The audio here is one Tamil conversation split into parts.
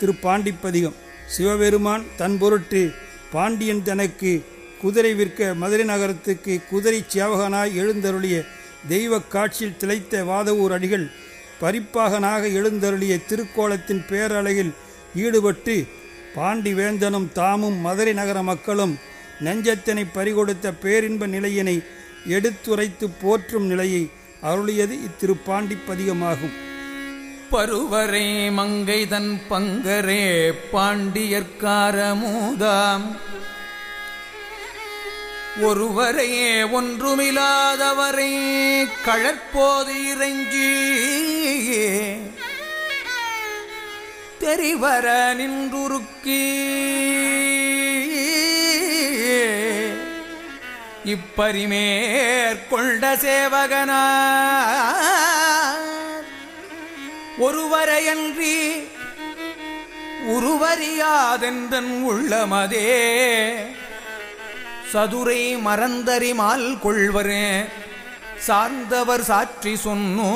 திருப்பாண்டிப்பதிகம் சிவபெருமான் தன் பொருட்டு பாண்டியன் தனக்கு குதிரை விற்க மதுரை நகரத்துக்கு குதிரை சேவகனாய் எழுந்தருளிய தெய்வக் காட்சியில் திளைத்த வாதவூர் அடிகள் பரிப்பாகனாக எழுந்தருளிய திருக்கோலத்தின் பேரழகில் ஈடுபட்டு பாண்டிவேந்தனும் தாமும் மதுரை நகர மக்களும் நெஞ்சத்தினை பறிகொடுத்த பேரின்ப நிலையினை எடுத்துரைத்து போற்றும் நிலையை அருளியது இத்திருப்பாண்டிப்பதிகமாகும் பருவரே மங்கைதன் பங்கரே பாண்டியர்க்காரமூதாம் ஒருவரையே ஒன்றுமில்லாதவரை கழற்போது இறைஞ்சி தெரிவர நின்றுருக்கி. இப்பரிமேற்கொண்ட சேவகனா ஒருவரையன்றி உருவறியாதென்றன் உள்ளமதே. சதுரை மறந்தறிமால் கொள்வரே சார்ந்தவர் சாற்றி சொன்னோ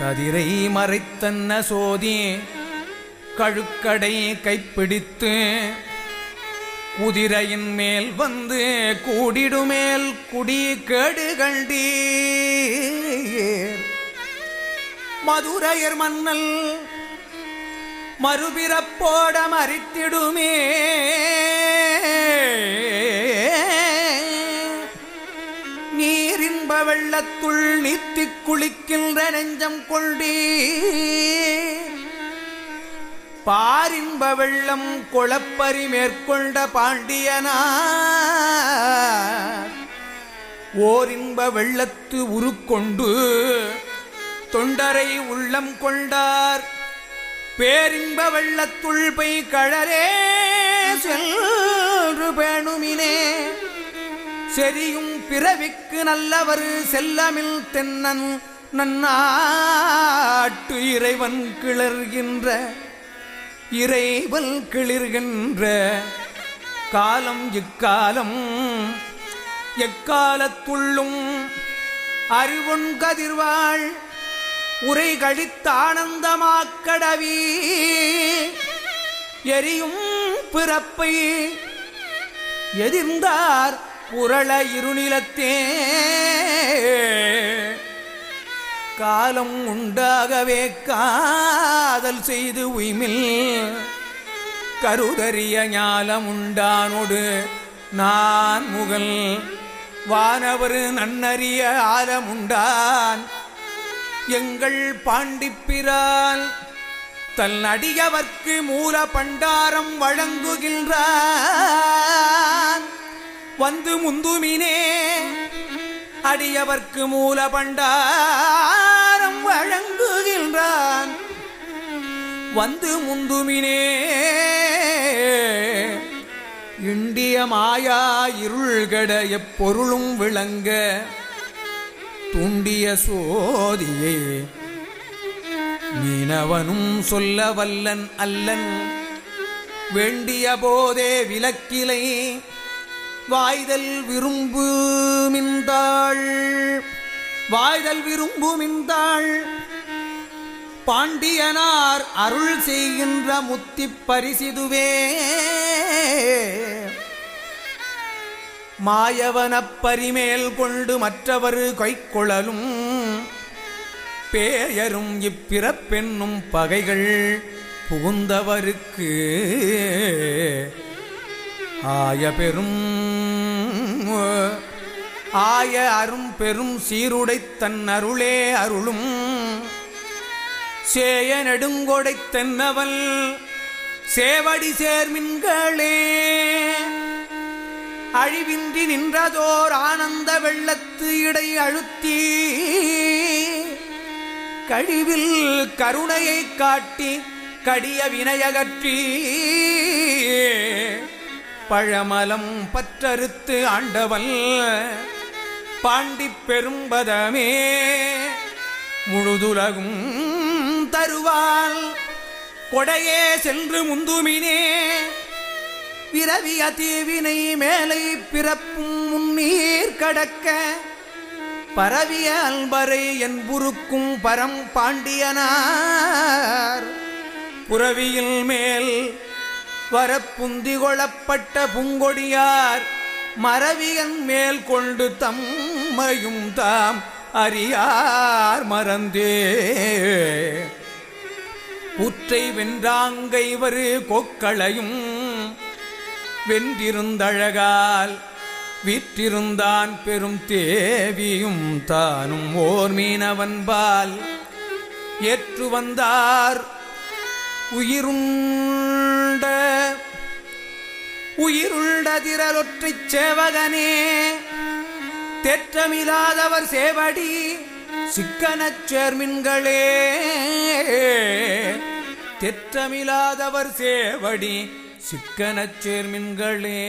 கதிரை மறைத்தன்ன சோதி கழுக்கடை கைப்பிடித்து குதிரையின் மேல் வந்து கூடிடுமேல் குடி கேடு கண்டீர். மதுரையர் மன்னல் மறுபிறப்போட மறித்திடுமே. நீரின்ப வெள்ளத்துள் நீத்திக் குளிக்கின்ற நெஞ்சம் கொண்டே பாரின்ப வெள்ளம் குளப்பறி மேற்கொண்ட பாண்டியனா ஓரின்ப வெள்ளத்து உருக்கொண்டு தொண்டரை உள்ளம் கொண்டார். பேரின்ப வெள்ளத்துள் பை கழலே சென்று பேணுமினே. செரியும் பிறவிக்கு நல்லவர் செல்லமில் தென்னன் நன்னாட்டு இறைவன் கிளர்கின்ற இறைவன் கிளிர்கின்ற காலம் இக்காலம் எக்காலத்துள்ளும் அறிவொன் கதிர்வாள் உரை கழித்த ஆனந்தமாக்கடவி. எரியும் பிறப்பை எதிர்ந்தார் புரள இருநிலத்தே. காலம் உண்டாகவே காதல் செய்து உய்மில். கருதறிய ஞாலம் உண்டானோடு நான் முகல். வானவர் நன்னறிய ஆலமுண்டான் எங்கள் பாண்டிப்பிரால் தன் அடியவர்க்கு மூல பண்டாரம் வழங்குகின்றான். வந்து முந்துமினே அடியவர்க்கு மூல பண்டாரம் வழங்குகின்றான். வந்து முந்துமினே இண்டிய மாயா இருள்கட எப்பொருளும் விளங்க தூண்டிய சோதியே மீனவனும் சொல்ல வல்லன் அல்லன். வேண்டிய போதே விலக்கிலை வாய்தல் விரும்பு மின்தாள். வாய்தல் விரும்பு மின்தாள். பாண்டியனார் அருள் செய்கின்ற முத்திப் பரிசிதுவே. மாயவனப் பரிமேல் கொண்டு மற்றவர் கைக்கொழலும் பேயரும் இப்பிறப்பென்னும் பகைகள் புகுந்தவருக்கு ஆய பெரும் ஆய அரும் பெரும் சீருடை தன் அருளே அருளும். சேய நெடுங்கொடை தென்னவல் சேவடி சேர்மின்களே. அழிவின்றி நின்றதோர் ஆனந்த வெள்ளத்து இடை அழுத்தி கழிவில் கருணையை காட்டி கடிய வினையகற்றி பழமலம் பற்றறுத்து ஆண்டவல் பாண்டி பெரும்பதமே. முழுதுலகும் தருவாள் கொடையே சென்று முந்துமினே. பிறவிய தீவினை மேலை பிறப்பும் முன்னீர் கடக்க பரவிய அல்பரை என்புருக்கும் பரம் பாண்டியனார். புறவியில் மேல் வரப்புந்தி கொள்ளப்பட்ட புங்கொடியார் மரவியன் மேல் கொண்டு தம்மையும் தாம் அறியார் மறந்தே. ஊற்றை வென்றாங்கைவரு கொக்களையும் வென்றிருந்தழகால் விற்றிருந்தான் பெரும் தேவியும் தானும் ஓர் மீனவன்பால். ஏற்று வந்தார் உயிருண்ட உயிருண்டதிரலொற்றைச் சேவகனே. தெற்றமில்லாதவர் சேவடி சிக்கனச் சேர்மின்களே. தெற்றமில்லாதவர் சேவடி சிக்கனச் சேர்மின்களே.